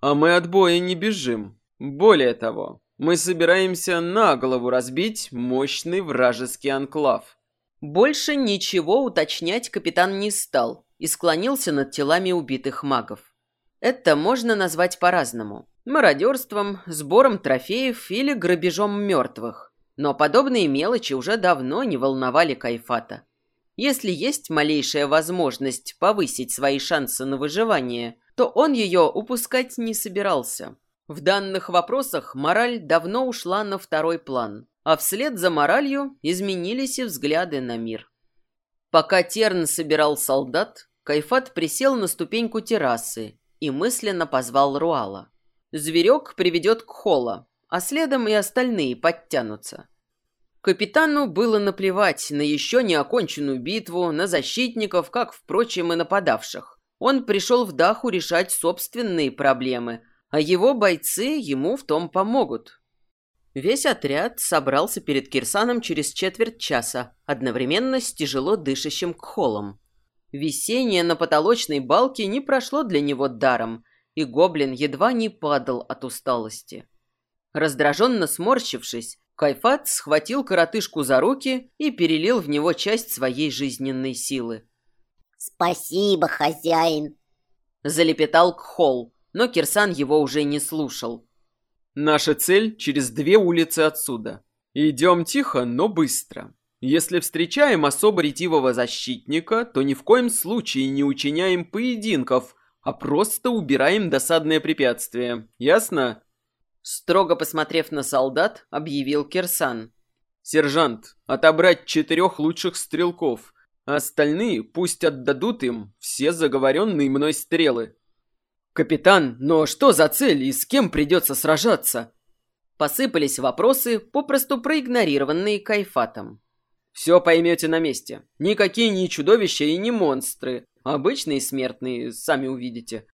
А мы от боя не бежим. Более того, мы собираемся на голову разбить мощный вражеский анклав. Больше ничего уточнять капитан не стал и склонился над телами убитых магов. Это можно назвать по-разному. Мародерством, сбором трофеев или грабежом мертвых. Но подобные мелочи уже давно не волновали Кайфата. Если есть малейшая возможность повысить свои шансы на выживание, то он ее упускать не собирался. В данных вопросах мораль давно ушла на второй план, а вслед за моралью изменились и взгляды на мир. Пока Терн собирал солдат, Кайфат присел на ступеньку террасы и мысленно позвал Руала. Зверек приведет к холла, а следом и остальные подтянутся. Капитану было наплевать на еще не оконченную битву, на защитников, как, впрочем, и нападавших. Он пришел в Даху решать собственные проблемы, а его бойцы ему в том помогут. Весь отряд собрался перед Кирсаном через четверть часа, одновременно с тяжело дышащим кхолом. Висение на потолочной балке не прошло для него даром, и гоблин едва не падал от усталости. Раздраженно сморщившись, Кайфат схватил коротышку за руки и перелил в него часть своей жизненной силы. «Спасибо, хозяин!» Залепетал Кхол, но Кирсан его уже не слушал. Наша цель через две улицы отсюда. Идем тихо, но быстро. Если встречаем особо ретивого защитника, то ни в коем случае не учиняем поединков, а просто убираем досадное препятствие. Ясно? Строго посмотрев на солдат, объявил Кирсан. Сержант, отобрать четырех лучших стрелков, а остальные пусть отдадут им все заговоренные мной стрелы. «Капитан, но что за цель и с кем придется сражаться?» Посыпались вопросы, попросту проигнорированные Кайфатом. «Все поймете на месте. Никакие не чудовища и не монстры. Обычные смертные, сами увидите».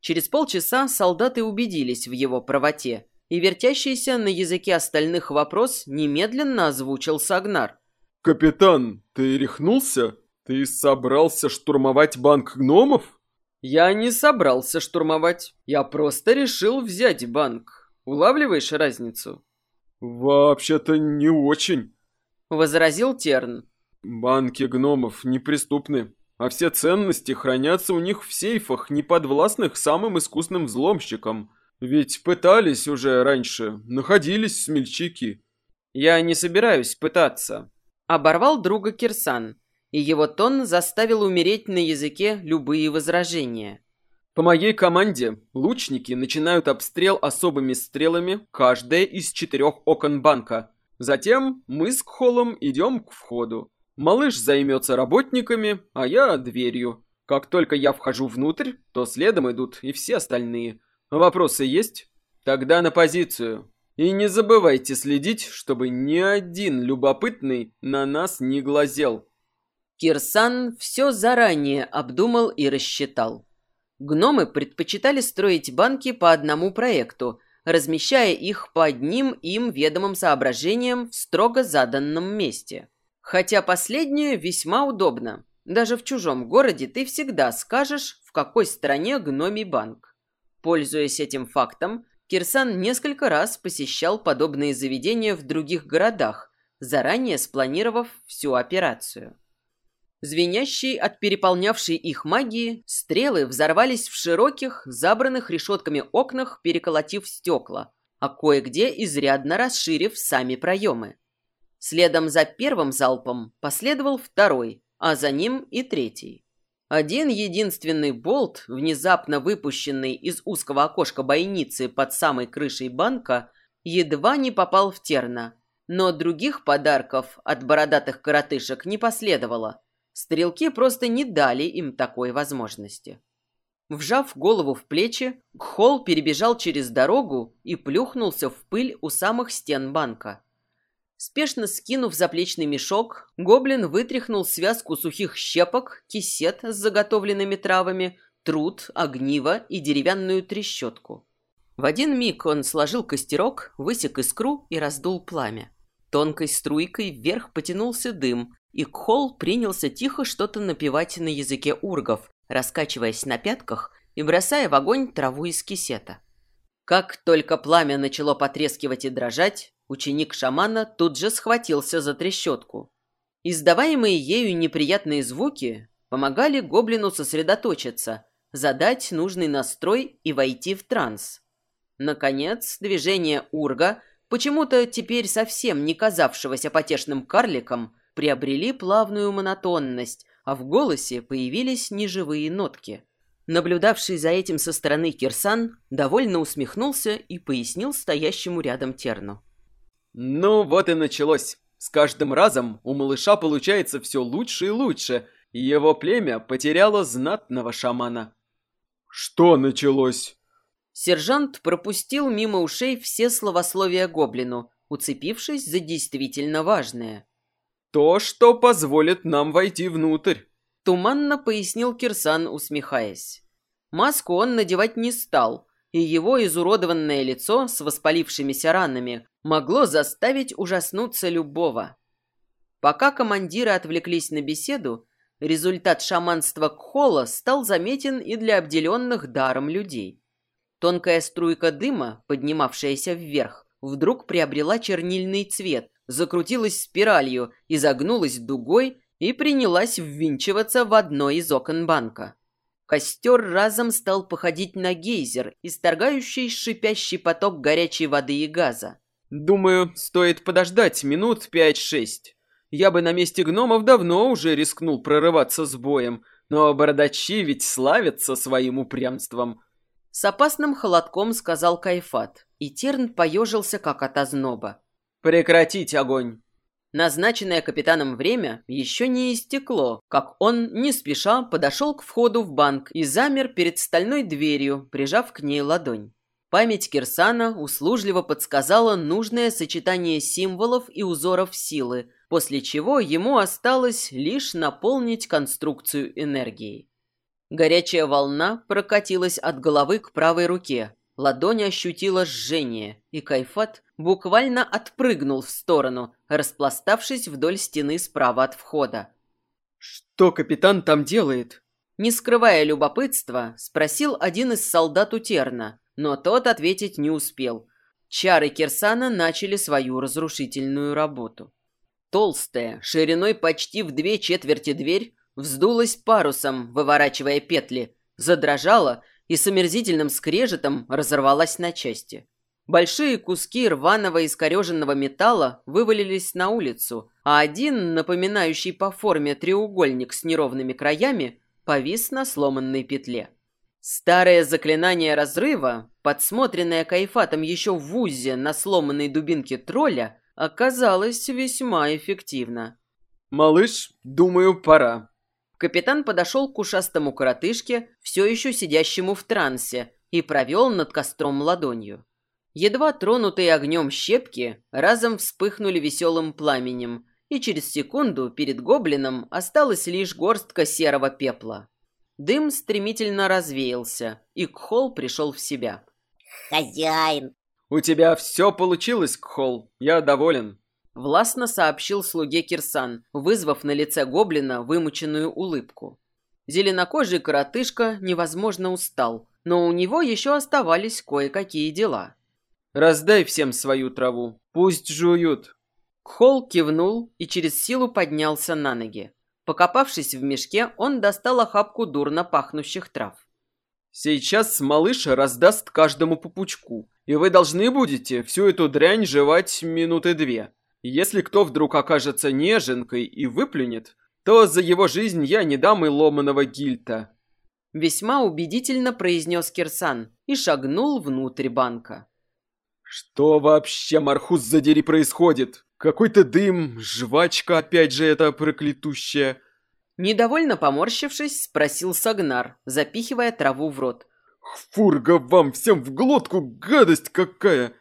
Через полчаса солдаты убедились в его правоте, и вертящийся на языке остальных вопрос немедленно озвучил Сагнар. «Капитан, ты рехнулся? Ты собрался штурмовать банк гномов?» Я не собрался штурмовать. Я просто решил взять банк. Улавливаешь разницу? Вообще-то не очень. Возразил Терн. Банки гномов неприступны, а все ценности хранятся у них в сейфах, неподвластных самым искусным взломщикам. Ведь пытались уже раньше, находились смельчаки. Я не собираюсь пытаться. Оборвал друга Кирсан и его тон заставил умереть на языке любые возражения. По моей команде лучники начинают обстрел особыми стрелами каждое из четырех окон банка. Затем мы с Кхолом идем к входу. Малыш займется работниками, а я дверью. Как только я вхожу внутрь, то следом идут и все остальные. Вопросы есть? Тогда на позицию. И не забывайте следить, чтобы ни один любопытный на нас не глазел. Кирсан все заранее обдумал и рассчитал. Гномы предпочитали строить банки по одному проекту, размещая их по одним им ведомым соображениям в строго заданном месте. Хотя последнее весьма удобно. Даже в чужом городе ты всегда скажешь, в какой стране гномий банк. Пользуясь этим фактом, Кирсан несколько раз посещал подобные заведения в других городах, заранее спланировав всю операцию. Звенящие от переполнявшей их магии, стрелы взорвались в широких, забранных решетками окнах, переколотив стекла, а кое-где изрядно расширив сами проемы. Следом за первым залпом последовал второй, а за ним и третий. Один единственный болт, внезапно выпущенный из узкого окошка бойницы под самой крышей банка, едва не попал в терна, но других подарков от бородатых коротышек не последовало – Стрелки просто не дали им такой возможности. Вжав голову в плечи, Гхол перебежал через дорогу и плюхнулся в пыль у самых стен банка. Спешно скинув заплечный мешок, гоблин вытряхнул связку сухих щепок, кисет с заготовленными травами, труд, огниво и деревянную трещотку. В один миг он сложил костерок, высек искру и раздул пламя. Тонкой струйкой вверх потянулся дым, и Кхол принялся тихо что-то напевать на языке ургов, раскачиваясь на пятках и бросая в огонь траву из кисета. Как только пламя начало потрескивать и дрожать, ученик шамана тут же схватился за трещотку. Издаваемые ею неприятные звуки помогали гоблину сосредоточиться, задать нужный настрой и войти в транс. Наконец, движение урга, почему-то теперь совсем не казавшегося потешным карликом, приобрели плавную монотонность, а в голосе появились неживые нотки. Наблюдавший за этим со стороны Кирсан довольно усмехнулся и пояснил стоящему рядом Терну. «Ну, вот и началось. С каждым разом у малыша получается все лучше и лучше, и его племя потеряло знатного шамана». «Что началось?» Сержант пропустил мимо ушей все словословия гоблину, уцепившись за действительно важное. «То, что позволит нам войти внутрь». Туманно пояснил Кирсан, усмехаясь. Маску он надевать не стал, и его изуродованное лицо с воспалившимися ранами могло заставить ужаснуться любого. Пока командиры отвлеклись на беседу, результат шаманства Кхола стал заметен и для обделенных даром людей. Тонкая струйка дыма, поднимавшаяся вверх, вдруг приобрела чернильный цвет, закрутилась спиралью, изогнулась дугой и принялась ввинчиваться в одно из окон банка. Костер разом стал походить на гейзер, исторгающий шипящий поток горячей воды и газа. «Думаю, стоит подождать минут пять-шесть. Я бы на месте гномов давно уже рискнул прорываться с боем, но бородачи ведь славятся своим упрямством. С опасным холодком сказал Кайфат, и Терн поежился, как от озноба. «Прекратить огонь!» Назначенное капитаном время еще не истекло, как он, не спеша, подошел к входу в банк и замер перед стальной дверью, прижав к ней ладонь. Память Кирсана услужливо подсказала нужное сочетание символов и узоров силы, после чего ему осталось лишь наполнить конструкцию энергией. Горячая волна прокатилась от головы к правой руке. Ладонь ощутила жжение, и Кайфат буквально отпрыгнул в сторону, распластавшись вдоль стены справа от входа. «Что капитан там делает?» Не скрывая любопытства, спросил один из солдат у Терна, но тот ответить не успел. Чары Кирсана начали свою разрушительную работу. Толстая, шириной почти в две четверти дверь вздулась парусом, выворачивая петли, задрожала и с омерзительным скрежетом разорвалась на части. Большие куски рваного искореженного металла вывалились на улицу, а один, напоминающий по форме треугольник с неровными краями, повис на сломанной петле. Старое заклинание разрыва, подсмотренное Кайфатом еще в УЗе на сломанной дубинке тролля, оказалось весьма эффективно. «Малыш, думаю, пора», Капитан подошел к ушастому коротышке, все еще сидящему в трансе, и провел над костром ладонью. Едва тронутые огнем щепки разом вспыхнули веселым пламенем, и через секунду перед гоблином осталась лишь горстка серого пепла. Дым стремительно развеялся, и Кхол пришел в себя. «Хозяин!» «У тебя все получилось, Кхол. Я доволен». Властно сообщил слуге Кирсан, вызвав на лице гоблина вымученную улыбку. Зеленокожий коротышка невозможно устал, но у него еще оставались кое-какие дела. «Раздай всем свою траву, пусть жуют». Кхол кивнул и через силу поднялся на ноги. Покопавшись в мешке, он достал охапку дурно пахнущих трав. «Сейчас малыш раздаст каждому по пучку, и вы должны будете всю эту дрянь жевать минуты две. Если кто вдруг окажется неженкой и выплюнет, то за его жизнь я не дам и ломаного гильта». Весьма убедительно произнес Кирсан и шагнул внутрь банка. «Что вообще, Мархус, задери, происходит? Какой-то дым, жвачка опять же эта проклятущая». Недовольно поморщившись, спросил Сагнар, запихивая траву в рот. «Фурга вам всем в глотку, гадость какая!»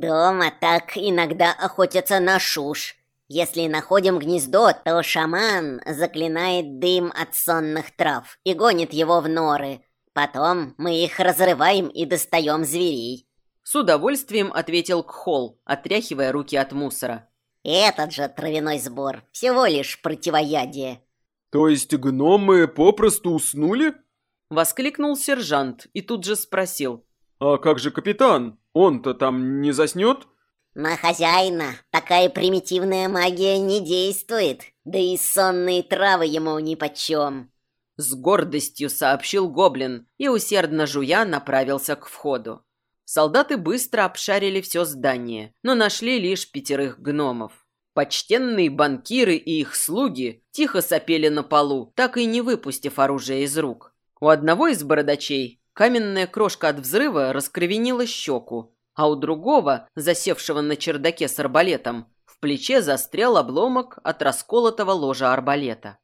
Дома так иногда охотятся на шуш. Если находим гнездо, то шаман заклинает дым от сонных трав и гонит его в норы. Потом мы их разрываем и достаем зверей. С удовольствием ответил Кхол, отряхивая руки от мусора. Этот же травяной сбор всего лишь противоядие. То есть гномы попросту уснули? Воскликнул сержант и тут же спросил. «А как же капитан? Он-то там не заснет?» На хозяина такая примитивная магия не действует, да и сонные травы ему нипочем. С гордостью сообщил гоблин и, усердно жуя, направился к входу. Солдаты быстро обшарили все здание, но нашли лишь пятерых гномов. Почтенные банкиры и их слуги тихо сопели на полу, так и не выпустив оружие из рук. У одного из бородачей каменная крошка от взрыва раскровенила щеку, а у другого, засевшего на чердаке с арбалетом, в плече застрял обломок от расколотого ложа арбалета.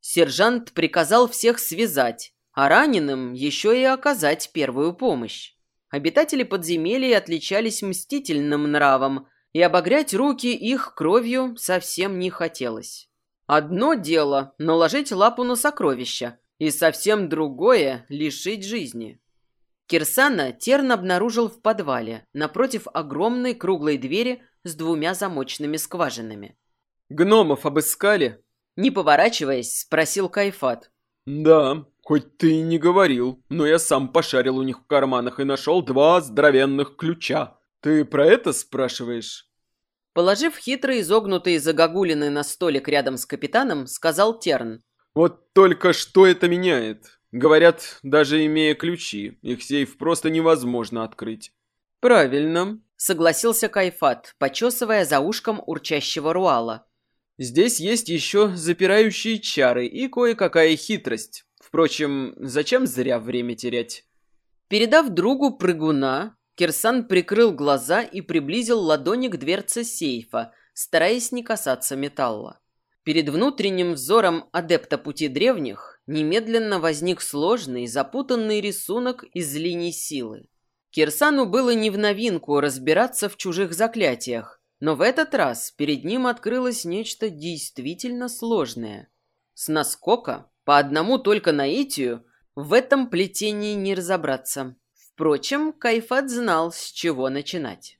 Сержант приказал всех связать, а раненым еще и оказать первую помощь. Обитатели подземелья отличались мстительным нравом, и обогрять руки их кровью совсем не хотелось. Одно дело – наложить лапу на сокровища, и совсем другое – лишить жизни. Кирсана Терн обнаружил в подвале, напротив огромной круглой двери с двумя замочными скважинами. «Гномов обыскали?» Не поворачиваясь, спросил Кайфат. «Да, хоть ты и не говорил, но я сам пошарил у них в карманах и нашел два здоровенных ключа. Ты про это спрашиваешь?» Положив хитрые изогнутые загогулины на столик рядом с капитаном, сказал Терн. «Вот только что это меняет? Говорят, даже имея ключи, их сейф просто невозможно открыть. Правильно, согласился Кайфат, почесывая за ушком урчащего руала. Здесь есть еще запирающие чары и кое-какая хитрость. Впрочем, зачем зря время терять? Передав другу прыгуна, Кирсан прикрыл глаза и приблизил ладони к дверце сейфа, стараясь не касаться металла. Перед внутренним взором адепта пути древних немедленно возник сложный, запутанный рисунок из линий силы. Кирсану было не в новинку разбираться в чужих заклятиях, но в этот раз перед ним открылось нечто действительно сложное. С наскока, по одному только наитию, в этом плетении не разобраться. Впрочем, Кайфат знал, с чего начинать.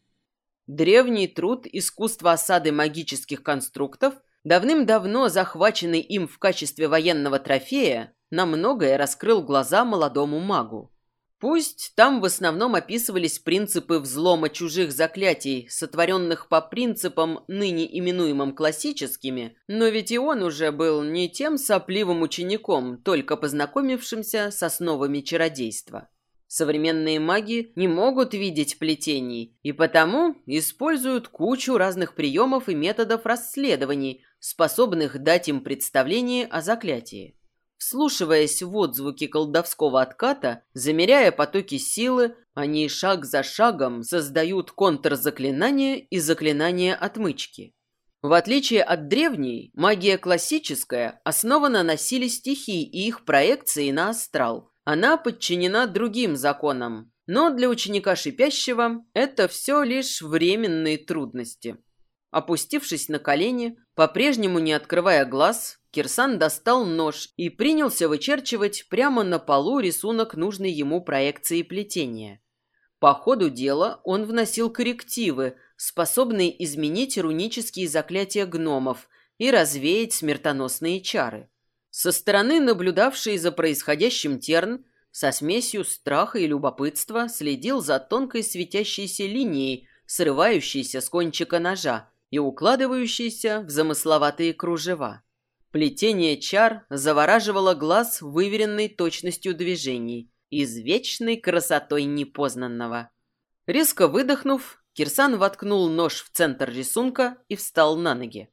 Древний труд искусства осады магических конструктов – давным-давно захваченный им в качестве военного трофея, на многое раскрыл глаза молодому магу. Пусть там в основном описывались принципы взлома чужих заклятий, сотворенных по принципам, ныне именуемым классическими, но ведь и он уже был не тем сопливым учеником, только познакомившимся с основами чародейства. Современные маги не могут видеть плетений, и потому используют кучу разных приемов и методов расследований, способных дать им представление о заклятии. Вслушиваясь в отзвуки колдовского отката, замеряя потоки силы, они шаг за шагом создают контрзаклинания и заклинания отмычки. В отличие от древней, магия классическая основана на силе стихий и их проекции на астрал. Она подчинена другим законам, но для ученика шипящего это все лишь временные трудности. Опустившись на колени, по-прежнему не открывая глаз, Кирсан достал нож и принялся вычерчивать прямо на полу рисунок нужной ему проекции плетения. По ходу дела он вносил коррективы, способные изменить рунические заклятия гномов и развеять смертоносные чары. Со стороны наблюдавший за происходящим Терн со смесью страха и любопытства следил за тонкой светящейся линией, срывающейся с кончика ножа, и укладывающийся в замысловатые кружева. Плетение чар завораживало глаз выверенной точностью движений, извечной красотой непознанного. Резко выдохнув, Кирсан воткнул нож в центр рисунка и встал на ноги.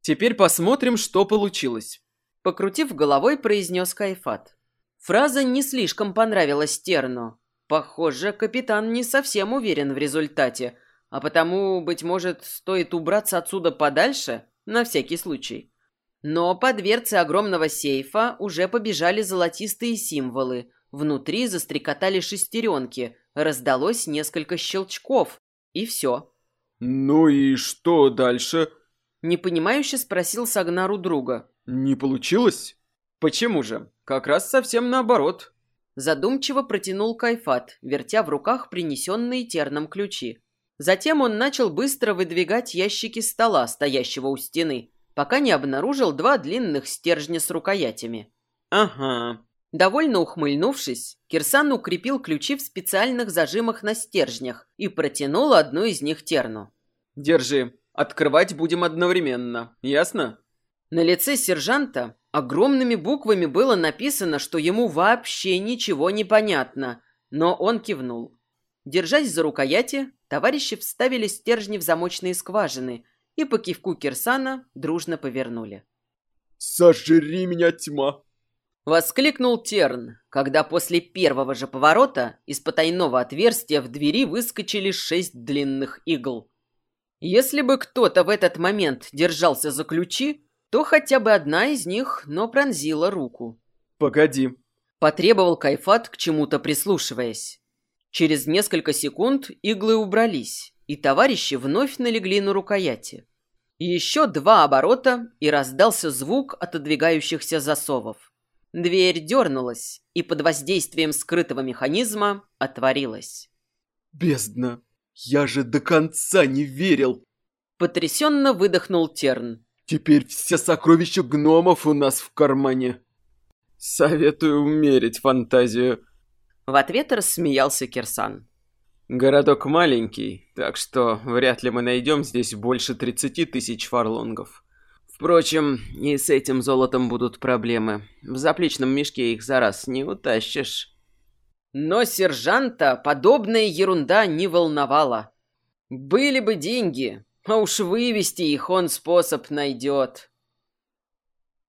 «Теперь посмотрим, что получилось», — покрутив головой, произнес Кайфат. Фраза не слишком понравилась Терну. Похоже, капитан не совсем уверен в результате — а потому, быть может, стоит убраться отсюда подальше, на всякий случай. Но по дверце огромного сейфа уже побежали золотистые символы. Внутри застрекотали шестеренки, раздалось несколько щелчков, и все. «Ну и что дальше?» Непонимающе спросил Сагнар у друга. «Не получилось?» «Почему же? Как раз совсем наоборот». Задумчиво протянул Кайфат, вертя в руках принесенные терном ключи. Затем он начал быстро выдвигать ящики стола, стоящего у стены, пока не обнаружил два длинных стержня с рукоятями. «Ага», Довольно ухмыльнувшись, Кирсан укрепил ключи в специальных зажимах на стержнях и протянул одну из них Терну. Держи. Открывать будем одновременно. Ясно? На лице сержанта огромными буквами было написано, что ему вообще ничего не понятно, но он кивнул. Держась за рукояти, товарищи вставили стержни в замочные скважины и по кивку Кирсана дружно повернули. «Сожри меня, тьма!» Воскликнул Терн, когда после первого же поворота из потайного отверстия в двери выскочили шесть длинных игл. Если бы кто-то в этот момент держался за ключи, то хотя бы одна из них, но пронзила руку. «Погоди», — потребовал Кайфат, к чему-то прислушиваясь. Через несколько секунд иглы убрались, и товарищи вновь налегли на рукояти. Еще два оборота, и раздался звук отодвигающихся засовов. Дверь дернулась, и под воздействием скрытого механизма отворилась. «Бездна! Я же до конца не верил!» Потрясенно выдохнул Терн. «Теперь все сокровища гномов у нас в кармане!» «Советую умерить фантазию», в ответ рассмеялся Кирсан. Городок маленький, так что вряд ли мы найдем здесь больше 30 тысяч фарлонгов. Впрочем, и с этим золотом будут проблемы. В заплечном мешке их за раз не утащишь. Но сержанта подобная ерунда не волновала. Были бы деньги, а уж вывести их он способ найдет.